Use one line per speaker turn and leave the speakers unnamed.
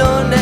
lo necesito.